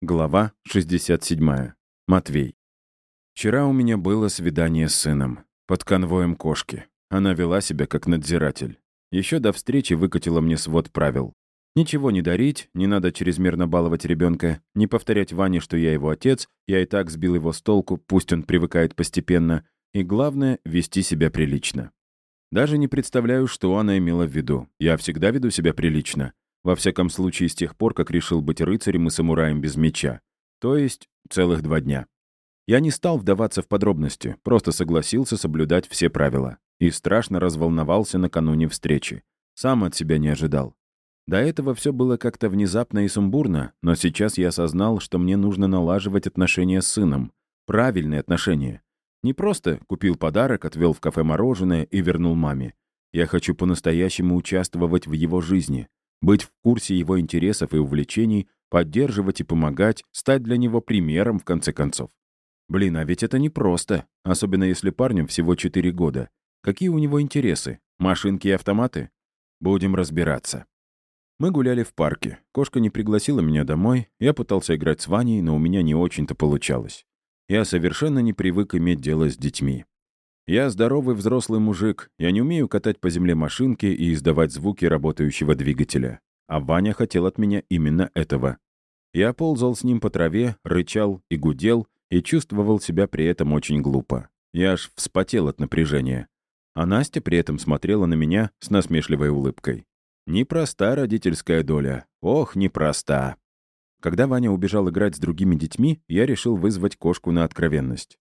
Глава 67. Матвей. Вчера у меня было свидание с сыном. Под конвоем кошки. Она вела себя как надзиратель. Еще до встречи выкатила мне свод правил. Ничего не дарить, не надо чрезмерно баловать ребенка, не повторять Ване, что я его отец, я и так сбил его с толку, пусть он привыкает постепенно, и главное — вести себя прилично. Даже не представляю, что она имела в виду. Я всегда веду себя прилично. Во всяком случае, с тех пор, как решил быть рыцарем и самураем без меча. То есть целых два дня. Я не стал вдаваться в подробности, просто согласился соблюдать все правила. И страшно разволновался накануне встречи. Сам от себя не ожидал. До этого все было как-то внезапно и сумбурно, но сейчас я осознал, что мне нужно налаживать отношения с сыном. Правильные отношения. Не просто купил подарок, отвел в кафе мороженое и вернул маме. Я хочу по-настоящему участвовать в его жизни быть в курсе его интересов и увлечений, поддерживать и помогать, стать для него примером, в конце концов. Блин, а ведь это непросто, особенно если парню всего 4 года. Какие у него интересы? Машинки и автоматы? Будем разбираться. Мы гуляли в парке. Кошка не пригласила меня домой. Я пытался играть с Ваней, но у меня не очень-то получалось. Я совершенно не привык иметь дело с детьми. Я здоровый взрослый мужик, я не умею катать по земле машинки и издавать звуки работающего двигателя. А Ваня хотел от меня именно этого. Я ползал с ним по траве, рычал и гудел, и чувствовал себя при этом очень глупо. Я аж вспотел от напряжения. А Настя при этом смотрела на меня с насмешливой улыбкой. Непроста родительская доля. Ох, непроста. Когда Ваня убежал играть с другими детьми, я решил вызвать кошку на откровенность.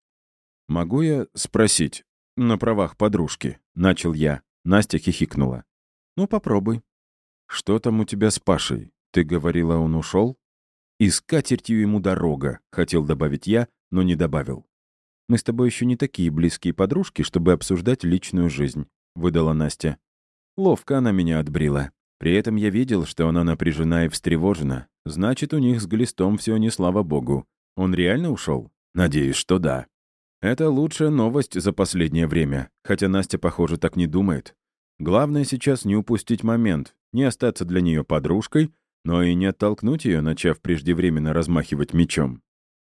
«Могу я спросить, «На правах подружки», — начал я. Настя хихикнула. «Ну, попробуй». «Что там у тебя с Пашей? Ты говорила, он ушел? «И с катертью ему дорога», — хотел добавить я, но не добавил. «Мы с тобой еще не такие близкие подружки, чтобы обсуждать личную жизнь», — выдала Настя. Ловко она меня отбрила. При этом я видел, что она напряжена и встревожена. Значит, у них с Глистом все не слава богу. Он реально ушел? Надеюсь, что да. Это лучшая новость за последнее время, хотя Настя, похоже, так не думает. Главное сейчас не упустить момент, не остаться для нее подружкой, но и не оттолкнуть ее, начав преждевременно размахивать мечом.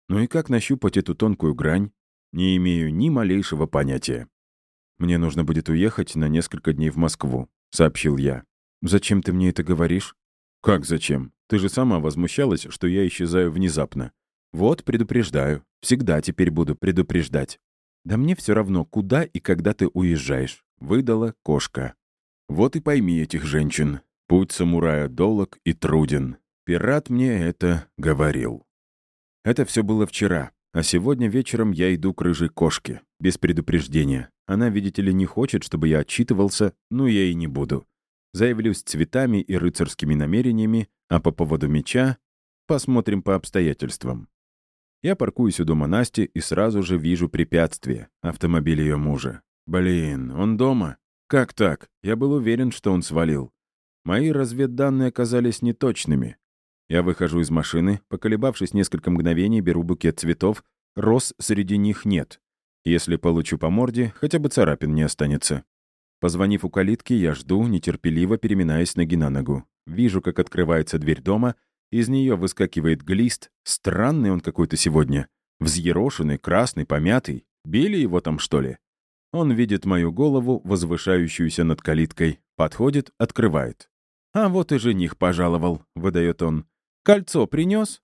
Ну и как нащупать эту тонкую грань? Не имею ни малейшего понятия. «Мне нужно будет уехать на несколько дней в Москву», — сообщил я. «Зачем ты мне это говоришь?» «Как зачем? Ты же сама возмущалась, что я исчезаю внезапно. Вот, предупреждаю. Всегда теперь буду предупреждать. Да мне все равно, куда и когда ты уезжаешь. Выдала кошка. Вот и пойми этих женщин. Путь самурая долог и труден. Пират мне это говорил. Это все было вчера, а сегодня вечером я иду к рыжей кошке, без предупреждения. Она, видите ли, не хочет, чтобы я отчитывался, ну я и не буду. Заявлюсь цветами и рыцарскими намерениями, а по поводу меча посмотрим по обстоятельствам. Я паркуюсь у дома Насти и сразу же вижу препятствие — автомобиль ее мужа. Блин, он дома? Как так? Я был уверен, что он свалил. Мои разведданные оказались неточными. Я выхожу из машины, поколебавшись несколько мгновений, беру букет цветов, роз среди них нет. Если получу по морде, хотя бы царапин не останется. Позвонив у калитки, я жду, нетерпеливо переминаясь ноги на ногу. Вижу, как открывается дверь дома, из нее выскакивает глист. Странный он какой-то сегодня. Взъерошенный, красный, помятый. Били его там, что ли? Он видит мою голову, возвышающуюся над калиткой. Подходит, открывает. «А вот и жених пожаловал», — выдает он. «Кольцо принес?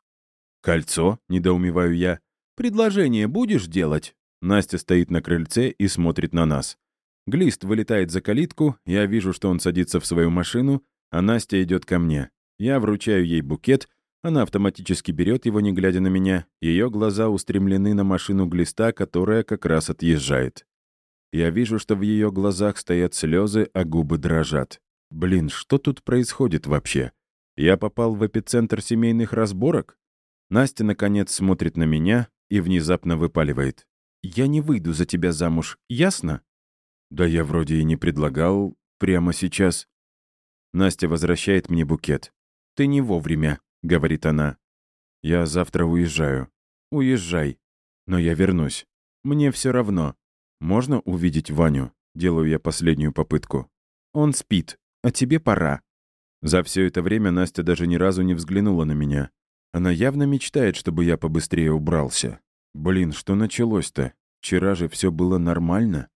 «Кольцо?» — недоумеваю я. «Предложение будешь делать?» Настя стоит на крыльце и смотрит на нас. Глист вылетает за калитку, я вижу, что он садится в свою машину, а Настя идет ко мне. Я вручаю ей букет, она автоматически берет его, не глядя на меня. Ее глаза устремлены на машину глиста, которая как раз отъезжает. Я вижу, что в ее глазах стоят слезы, а губы дрожат. Блин, что тут происходит вообще? Я попал в эпицентр семейных разборок? Настя, наконец, смотрит на меня и внезапно выпаливает. «Я не выйду за тебя замуж, ясно?» «Да я вроде и не предлагал прямо сейчас». Настя возвращает мне букет. «Ты не вовремя», — говорит она. «Я завтра уезжаю». «Уезжай. Но я вернусь. Мне все равно. Можно увидеть Ваню?» Делаю я последнюю попытку. «Он спит, а тебе пора». За все это время Настя даже ни разу не взглянула на меня. Она явно мечтает, чтобы я побыстрее убрался. Блин, что началось-то? Вчера же все было нормально.